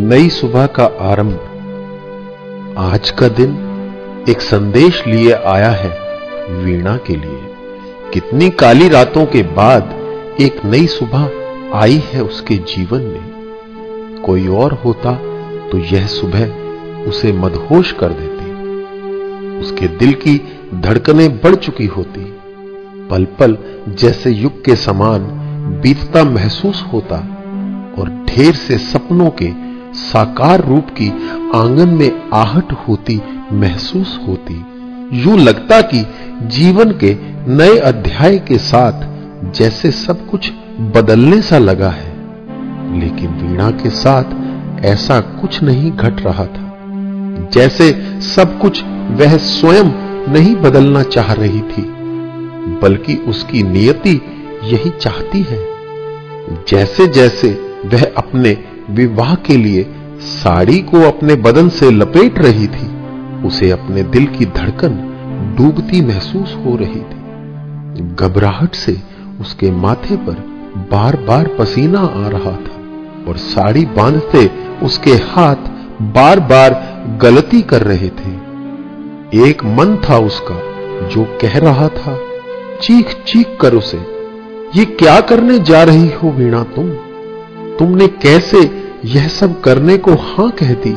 नई सुबह का आरंभ। आज का दिन एक संदेश लिए आया है वीणा के लिए। कितनी काली रातों के बाद एक नई सुबह आई है उसके जीवन में। कोई और होता तो यह सुबह उसे मदहोश कर देती। उसके दिल की धड़कने बढ़ चुकी होती। पल पल जैसे युग के समान बीतता महसूस होता और ढेर से सपनों के साकार रूप की आँगन में आहट होती, महसूस होती। यूँ लगता कि जीवन के नए अध्याय के साथ जैसे सब कुछ बदलने सा लगा है, लेकिन वीणा के साथ ऐसा कुछ नहीं घट रहा था। जैसे सब कुछ वह स्वयं नहीं बदलना चाह रही थी, बल्कि उसकी नियति यही चाहती है। जैसे जैसे वह अपने विवाह के लिए साड़ी को अपने बदन से लपेट रही थी। उसे अपने दिल की धड़कन डूबती महसूस हो रही थी। घबराहट से उसके माथे पर बार बार पसीना आ रहा था और साड़ी बांधते उसके हाथ बार बार गलती कर रहे थे। एक मन था उसका जो कह रहा था चीख चीख कर उसे। ये क्या करने जा रही हो वीणा तुम? तुमने कैसे यह सब करने को हाँ कह दी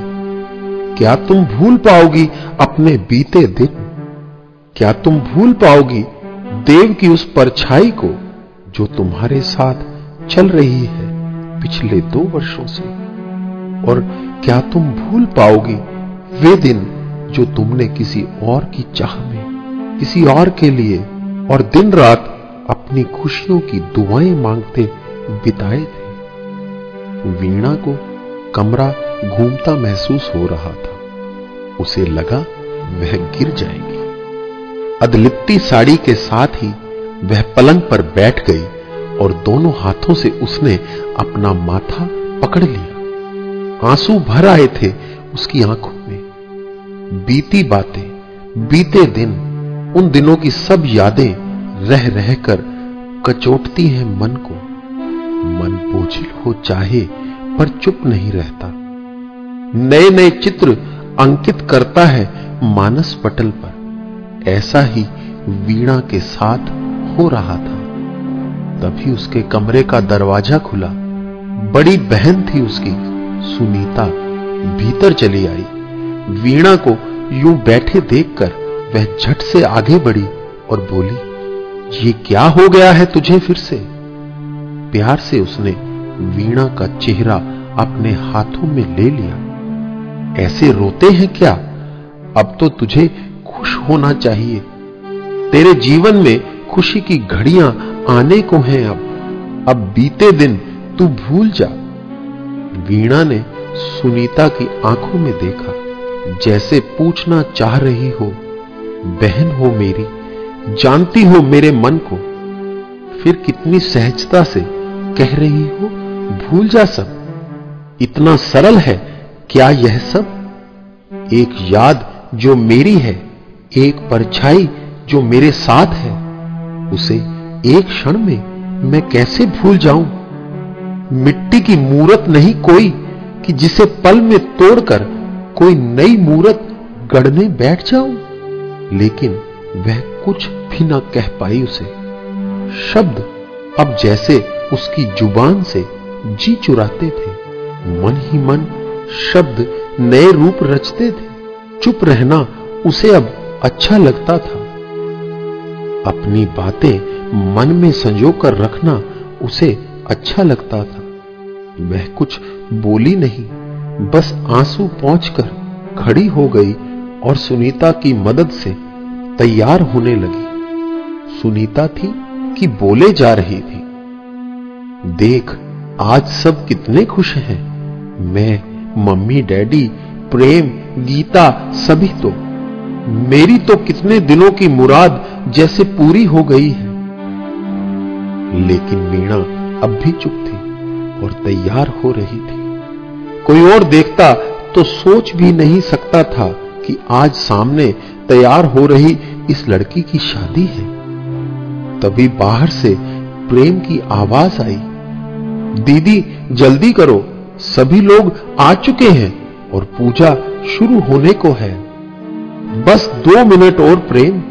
क्या तुम भूल पाओगी अपने बीते दिन? क्या तुम भूल पाओगी देव की उस परछाई को जो तुम्हारे साथ चल रही है पिछले दो वर्षों से? और क्या तुम भूल पाओगी वे दिन जो तुमने किसी और की चाह में, किसी और के लिए और दिन रात अपनी खुशियों की दुआएँ मांगते बिताए थे? वीणा को कमरा घूमता महसूस हो रहा था। उसे लगा वह गिर जाएगी। अदलिप्ती साड़ी के साथ ही वह पलंग पर बैठ गई और दोनों हाथों से उसने अपना माथा पकड़ लिया। आँसू भर आए थे उसकी आँखों में। बीती बातें, बीते दिन, उन दिनों की सब यादें रह रहकर कचोटती हैं मन को। मन बोझिल हो चाहे, पर चुप नहीं रहता। नए नए चित्र अंकित करता है मानस पटल पर। ऐसा ही वीणा के साथ हो रहा था। तभी उसके कमरे का दरवाज़ा खुला। बड़ी बहन थी उसकी। सुनीता भीतर चली आई। वीणा को यूँ बैठे देखकर वह झट से आगे बढ़ी और बोली, ये क्या हो गया है तुझे फिर से? प्यार से उसने वीणा का चेहरा अपने हाथों में ले लिया। ऐसे रोते हैं क्या? अब तो तुझे खुश होना चाहिए। तेरे जीवन में खुशी की घड़ियाँ आने को हैं अब। अब बीते दिन तू भूल जा। वीणा ने सुनीता की आँखों में देखा। जैसे पूछना चाह रही हो, बहन हो मेरी, जानती हो मेरे मन को। फिर कितनी सहजता से कह रही हो, भूल जा सब। इतना सरल है, क्या यह सब? एक याद जो मेरी है, एक परछाई जो मेरे साथ है, उसे एक क्षण में मैं कैसे भूल जाऊँ? मिट्टी की मूरत नहीं कोई कि जिसे पल में तोड़कर कोई नई मूरत गढ़ने बैठ जाऊँ? लेकिन वह कुछ भी ना कह पाई उसे। शब्द अब जैसे उसकी ज़ुबान से जी चुराते थे, मन ही मन शब्द नए रूप रचते थे। चुप रहना उसे अब अच्छा लगता था। अपनी बातें मन में संजो कर रखना उसे अच्छा लगता था। वह कुछ बोली नहीं, बस आँसू पहुंचकर खड़ी हो गई और सुनीता की मदद से तैयार होने लगी। सुनीता थी कि बोले जा रही थी, देख, आज सब कितने खुश हैं। मैं, मम्मी, डैडी, प्रेम, गीता, सभी तो। मेरी तो कितने दिनों की मुराद जैसे पूरी हो गई है। लेकिन मीणा अब भी चुप थी और तैयार हो रही थी। कोई और देखता तो सोच भी नहीं सकता था कि आज सामने तैयार हो रही इस लड़की की शादी है। तभी बाहर से प्रेम की आवाज़ आई। दीदी, जल्दी करो। सभी लोग आ चुके हैं और पूजा शुरू होने को है। बस दो मिनट और प्रेम,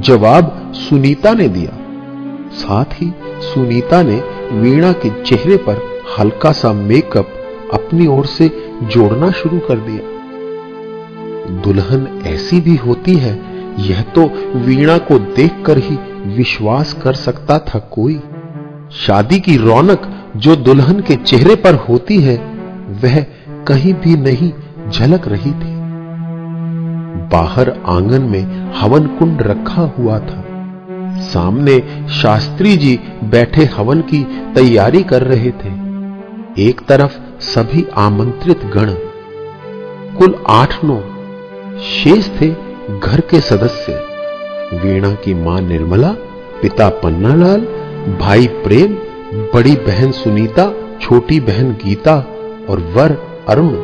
जवाब सुनीता ने दिया। साथ ही सुनीता ने वीणा के चेहरे पर हल्का सा मेकअप अपनी ओर से जोड़ना शुरू कर दिया। दुल्हन ऐसी भी होती है, यह तो वीणा को देखकर ही विश्वास कर सकता था कोई। शादी की रौनक जो दुल्हन के चेहरे पर होती है, वह कहीं भी नहीं झलक रही थी। बाहर आँगन में हवन कुंड रखा हुआ था। सामने शास्त्री जी बैठे हवन की तैयारी कर रहे थे। एक तरफ़ सभी आमंत्रित गण। कुल आठ नौ शेष थे घर के सदस्य। वीणा की माँ निर्मला, पिता पन्नालाल, भाई प्रेम, बड़ी बहन सुनीता, छोटी बहन गीता और वर अरुण।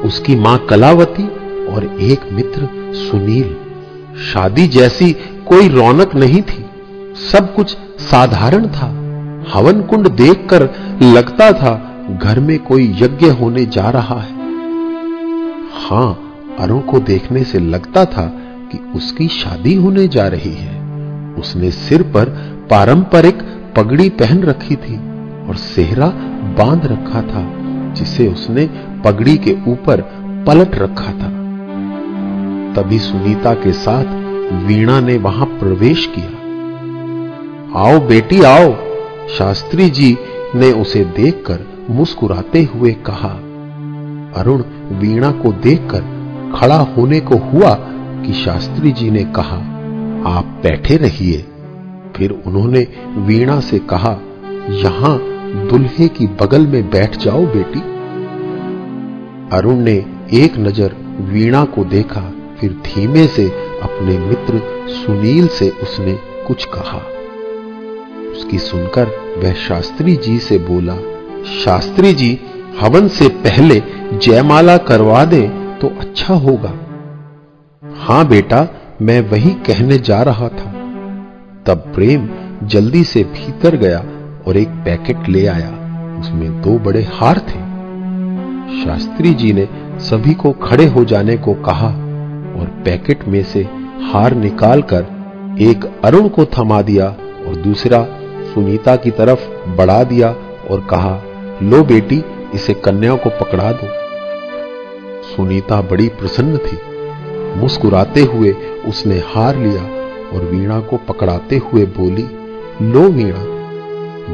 उसकी माँ कलावती और एक मित्र सुनील। शादी जैसी कोई रौनक नहीं थी। सब कुछ साधारण था। हवन कुंड देखकर लगता था घर में कोई यज्ञ होने जा रहा है। हाँ, अरुण को देखने से लगता था कि उसकी शादी होने जा रही है। उसने सिर पर पारंपरिक पगड़ी पहन रखी थी और सेहरा बाँध रखा था, जिसे उसने पगड़ी के ऊपर पलट रखा था। तभी सुनीता के साथ वीणा ने वहाँ प्रवेश किया। आओ बेटी, आओ, शास्त्री जी ने उसे देखकर मुस्कुराते हुए कहा। अरुण वीणा को देखकर खड़ा होने को हुआ कि शास्त्री जी ने कहा, आप बैठे रहिए। फिर उन्होंने वीणा से कहा, यहाँ दुल्हे की बगल में बैठ जाओ बेटी। अरुण ने एक नज़र वीणा को देखा, फिर धीमे से अपने मित्र सुनील से उसने कुछ कहा। उसकी सुनकर वह शास्त्री जी से बोला, शास्त्री जी, हवन से पहले जयमाला करवा दें तो अच्छा होगा। हाँ बेटा, मैं वही कहने जा रहा था। तब प्रेम जल्दी से भीतर गया और एक पैकेट ले आया। उसमें दो बड़े हार थे। शास्त्री जी ने सभी को खड़े हो जाने को कहा और पैकेट में से हार निकालकर एक अरुण को थमा दिया और दूसरा सुनीता की तरफ़ बढ़ा दिया और कहा, लो बेटी, इसे कन्या को पकड़ा दो। सुनीता बड़ी प्रसन्न थी। मुस्कुराते हुए उसने हार लिया और वीणा को पकड़ाते हुए बोली, लो वीणा।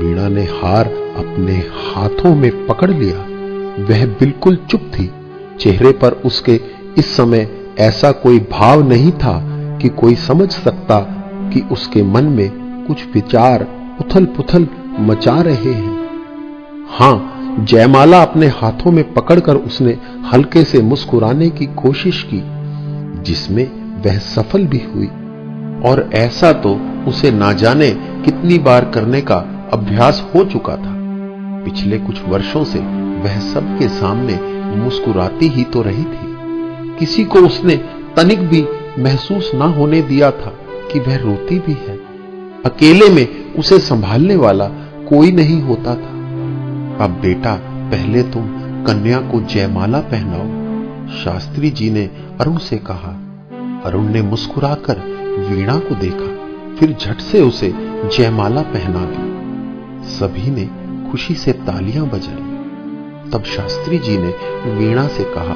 वीणा ने हार अपने हाथों में पकड़ लिया। वह बिल्कुल चुप थी। चेहरे पर उसके इस समय ऐसा कोई भाव नहीं था कि कोई समझ सकता कि उसके मन में कुछ विचार उथल पुथल मचा रहे हैं। हाँ, जयमाला अपने हाथों में पकड़कर उसने हल्के से मुस्कुराने की कोशिश की। जिसमें वह सफल भी हुई। और ऐसा तो उसे ना जाने कितनी बार करने का अभ्यास हो चुका था। पिछले कुछ वर्षों से वह सबके सामने मुस्कुराती ही तो रही थी। किसी को उसने तनिक भी महसूस ना होने दिया था कि वह रोती भी है। अकेले में उसे संभालने वाला कोई नहीं होता था। अब बेटा, पहले तुम कन्या को जयमाला पहनाओ। शास्त्री जी ने अरुण से कहा, अरुण ने मुस्कुराकर वीणा को देखा, फिर झट से उसे जयमाला पहना दी। सभी ने खुशी से तालियाँ बजाई। तब शास्त्री जी ने वीणा से कहा,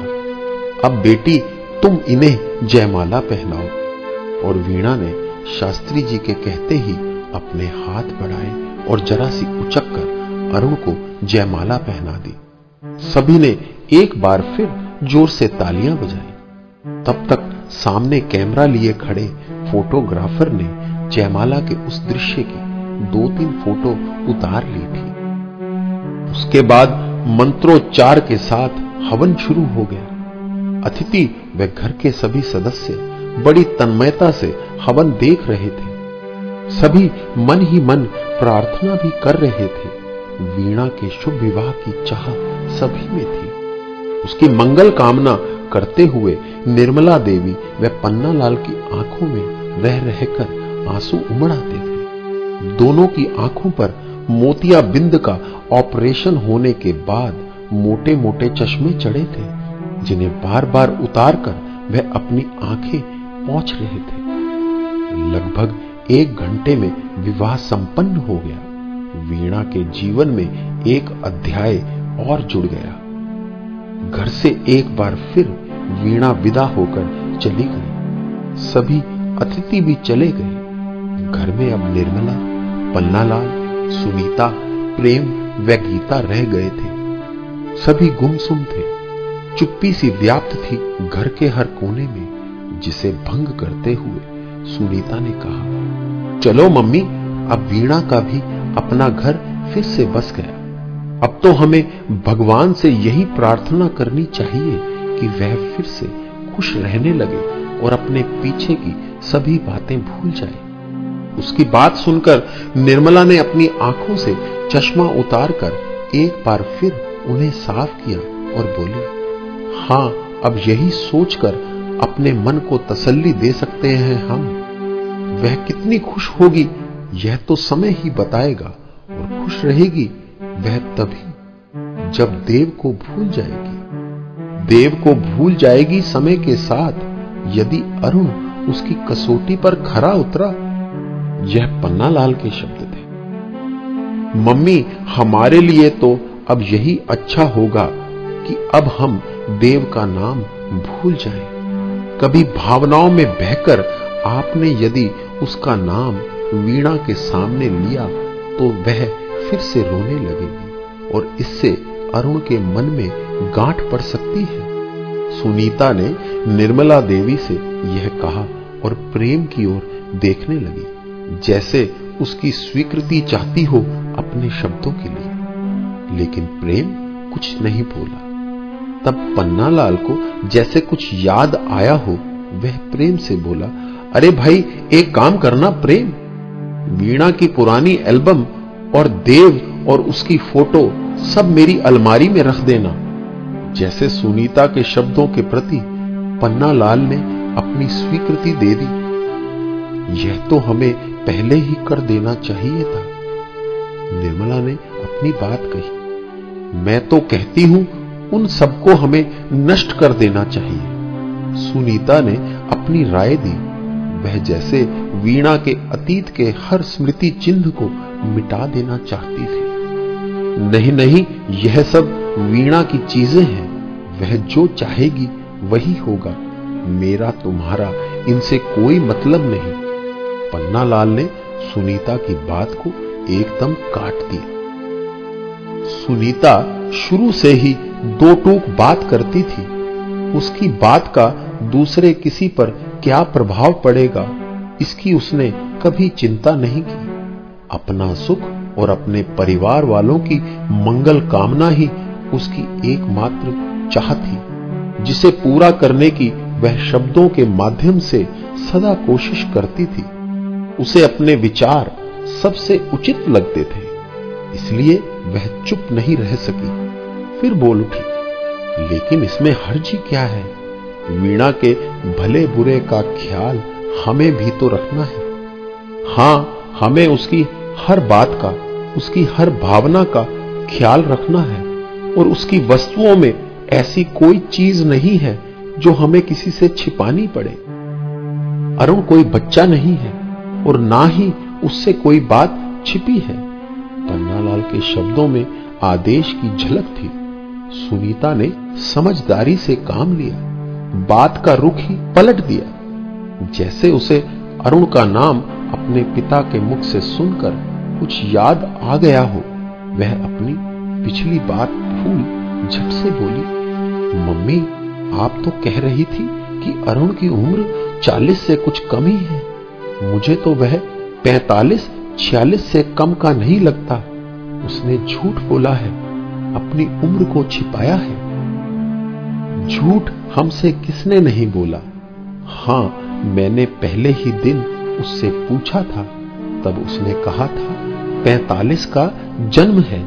अब बेटी, तुम इन्हें जयमाला पहनाओ। और वीणा ने शास्त्री जी के कहते ही अपने हाथ बढ़ाए और जरा सी उचक कर अरुण को जयमाला पहना दी। सभी ने एक बार फिर ज़ोर से तालियाँ बजाई। तब तक सामने कैमरा लिए खड़े फोटोग्राफर ने जयमाला के उस दृश्य की दो तीन फ़ोटो उतार ली थी। उसके बाद मंत्रोच्चार के साथ हवन शुरू हो गया। अतिथि व घर के सभी सदस्य बड़ी तन्मयता से हवन देख रहे थे। सभी मन ही मन प्रार्थना भी कर रहे थे। वीणा के शुभ विवाह की चाह सभी में थी। उसकी मंगल कामना करते हुए निर्मला देवी व पन्ना लाल की आँखों में रह रहकर आँसू उमड़ आते थे। दोनों की आँखों पर मोतिया बिंद का ऑपरेशन होने के बाद मोटे मोटे चश्मे चढ़े थे, जिन्हें बार बार उतार कर वह अपनी आँखें पहुँच रहे थे। लगभग एक घंटे में विवाह संपन्न हो गया। वीणा के जीवन में एक अध्याय और जुड़ गया। घर से एक बार फिर वीणा विदा होकर चली गई। सभी अतिथि भी चले गए। घर में अब निर्मला पन्नालाल सुनीता, प्रेम व गीता रह गए थे। सभी गुमसुम थे। चुप्पी सी व्याप्त थी घर के हर कोने में, जिसे भंग करते हुए सुनीता ने कहा, चलो मम्मी, अब वीणा का भी अपना घर फिर से बस गया। अब तो हमें भगवान से यही प्रार्थना करनी चाहिए कि वह फिर से खुश रहने लगे और अपने पीछे की सभी बातें भूल जाए। उसकी बात सुनकर निर्मला ने अपनी आँखों से चश्मा उतारकर एक बार फिर उन्हें साफ़ किया और बोली, हाँ, अब यही सोचकर अपने मन को तसल्ली दे सकते हैं हम। वह कितनी खुश होगी, यह तो समय ही बताएगा और खुश रहेगी वह तभी, जब देव को भूल जाएगी। देव को भूल जाएगी समय के साथ, यदि अरुण उसकी कसौटी पर खरा उतरा। यह पन्नालाल के शब्द थे। मम्मी, हमारे लिए तो अब यही अच्छा होगा कि अब हम देव का नाम भूल जाएँ। कभी भावनाओं में बहकर आपने यदि उसका नाम वीणा के सामने लिया तो वह फिर से रोने लगेगी और इससे अरुण के मन में गांठ पड़ सकती है। सुनीता ने निर्मला देवी से यह कहा और प्रेम की ओर देखने लगी, जैसे उसकी स्वीकृति चाहती हो अपने शब्दों के लिए। लेकिन प्रेम कुछ नहीं बोला। तब पन्नालाल को जैसे कुछ याद आया हो, वह प्रेम से बोला, अरे भाई, एक काम करना प्रेम। वीणा की पुरानी एल्बम और देव और उसकी फ़ोटो सब मेरी अलमारी में रख देना। जैसे सुनीता के शब्दों के प्रति पन्ना लाल ने अपनी स्वीकृति दे दी। यह तो हमें पहले ही कर देना चाहिए था। निर्मला ने अपनी बात कही। मैं तो कहती हूँ, उन सबको हमें नष्ट कर देना चाहिए। सुनीता ने अपनी राय दी। वह जैसे वीणा के अतीत के हर स्मृति चिन्ह को मिटा देना चाहती थी। नहीं नहीं, यह सब वीणा की चीज़ें हैं। वह जो चाहेगी, वही होगा। मेरा, तुम्हारा, इनसे कोई मतलब नहीं। पन्नालाल ने सुनीता की बात को एकदम काट दिया। सुनीता शुरू से ही दो टूक बात करती थी। उसकी बात का दूसरे किसी पर क्या प्रभाव पड़ेगा, इसकी उसने कभी चिंता नहीं की। अपना सुख और अपने परिवार वालों की मंगल कामना ही उसकी एकमात्र चाह थी जिसे पूरा करने की वह शब्दों के माध्यम से सदा कोशिश करती थी। उसे अपने विचार सबसे उचित लगते थे, इसलिए वह चुप नहीं रह सकी। फिर बोल उठी, लेकिन इसमें हर्जी क्या है? वीणा के भले बुरे का ख्याल हमें भी तो रखना है। हाँ हमें उसकी हर बात का, उसकी हर भावना का ख्याल रखना है। और उसकी वस्तुओं में ऐसी कोई चीज़ नहीं है जो हमें किसी से छिपानी पड़े। अरुण कोई बच्चा नहीं है और ना ही उससे कोई बात छिपी है। पन्नालाल के शब्दों में आदेश की झलक थी। सुनीता ने समझदारी से काम लिया, बात का रुख ही पलट दिया। जैसे उसे अरुण का नाम अपने पिता के मुख से सुनकर कुछ याद आ गया हो, वह अपनी पिछली बात भूल झट से बोली, मम्मी, आप तो कह रही थी कि अरुण की उम्र चालीस से कुछ कम ही है। मुझे तो वह पैतालीस, छियालीस से कम का नहीं लगता। उसने झूठ बोला है, अपनी उम्र को छिपाया है। झूठ हमसे किसने नहीं बोला? हाँ, मैंने पहले ही दिन उससे पूछा था, तब उसने कहा था, पैतालीस का जन्म है।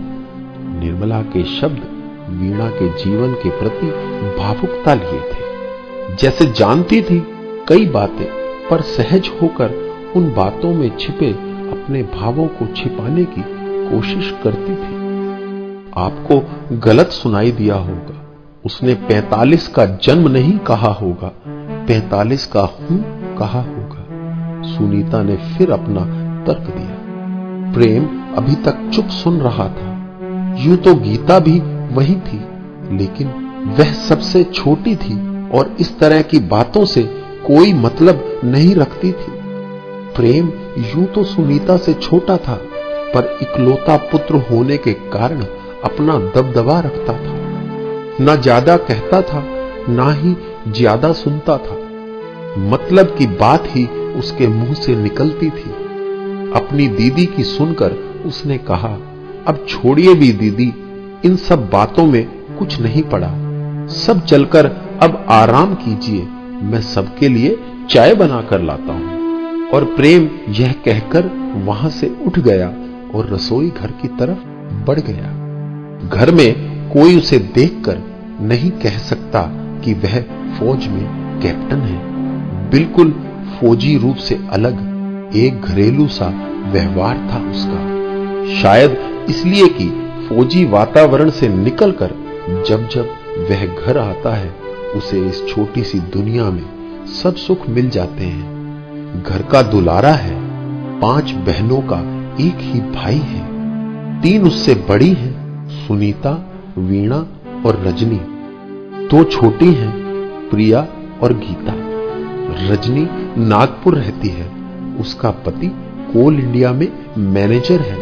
निर्मला के शब्द वीणा के जीवन के प्रति भावुकता लिए थे। जैसे जानती थी कई बातें, पर सहज होकर उन बातों में छिपे अपने भावों को छिपाने की कोशिश करती थी। आपको गलत सुनाई दिया होगा। उसने 45 का जन्म नहीं कहा होगा। 45 का हूँ कहा होगा सुनीता ने फिर अपना तर्क दिया। प्रेम अभी तक चुप सुन रहा था। यूँ तो गीता भी वही थी, लेकिन वह सबसे छोटी थी और इस तरह की बातों से कोई मतलब नहीं रखती थी। प्रेम यूँ तो सुनीता से छोटा था, पर इकलौता पुत्र होने के कारण अपना दबदबा रखता था। न ज़्यादा कहता था, ना ही ज़्यादा सुनता था। मतलब की बात ही उसके मुँह से निकलती थी। अपनी दीदी की सुनकर उसने कहा, अब छोड़िए भी दीदी, इन सब बातों में कुछ नहीं पड़ा। सब चलकर अब आराम कीजिए, मैं सबके लिए चाय बनाकर लाता हूँ। और प्रेम यह कहकर वहाँ से उठ गया और रसोई घर की तरफ़ बढ़ गया। घर में कोई उसे देखकर नहीं कह सकता कि वह फौज में कैप्टन है। बिल्कुल फौजी रूप से अलग, एक घरेलू सा व्यवहार था उसका। शायद इसलिए कि फौजी वातावरण से निकलकर जब जब वह घर आता है, उसे इस छोटी सी दुनिया में सब सुख मिल जाते हैं। घर का दुलारा है, पाँच बहनों का एक ही भाई है। तीन उससे बड़ी हैं, सुनीता, वीणा और रजनी। दो छोटी हैं, प्रिया और गीता। रजनी नागपुर रहती है। उसका पति कोल इंडिया में मैनेजर है।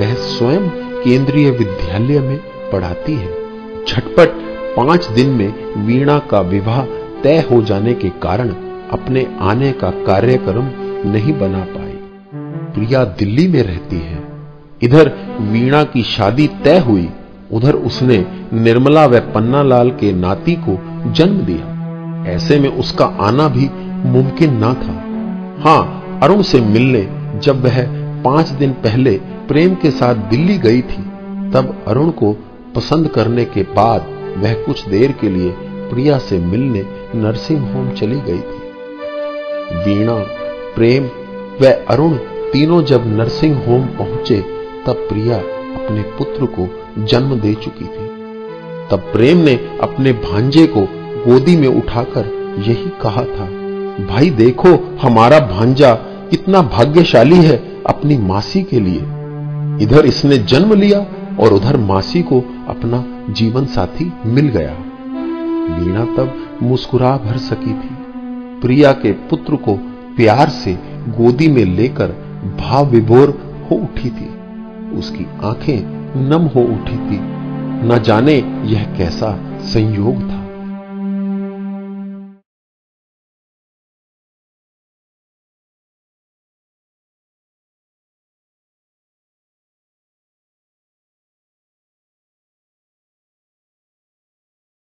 वह स्वयं केंद्रीय विद्यालय में पढ़ाती है। झटपट पाँच दिन में वीणा का विवाह तय हो जाने के कारण अपने आने का कार्यक्रम नहीं बना पाई। प्रिया दिल्ली में रहती है। इधर वीणा की शादी तय हुई। उधर उसने निर्मला व पन्नालाल के नाती को जन्म दिया। ऐसे में उसका आना भी मुमकिन ना था। हाँ, अरुण से मिलने जब वह पाँच दिन पहले प्रेम के साथ दिल्ली गई थी, तब अरुण को पसंद करने के बाद वह कुछ देर के लिए प्रिया से मिलने नर्सिंग होम चली गई थी। वीणा, प्रेम व अरुण तीनों जब नर्सिंग होम पहुँचे, तब प्रिया अपने पुत्र को जन्म दे चुकी थी। तब प्रेम ने अपने भांजे को गोदी में उठाकर यही कहा था भाई देखो, हमारा भांजा कितना भाग्यशाली है अपनी मासी के लिए। इधर इसने जन्म लिया और उधर मासी को अपना जीवन साथी मिल गया। वीणा तब मुस्कुरा भर सकी थी। प्रिया के पुत्र को प्यार से गोदी में लेकर भाव विभोर हो उठी थी। उसकी आँखें नम हो उठी थी। न जाने यह कैसा संयोग था।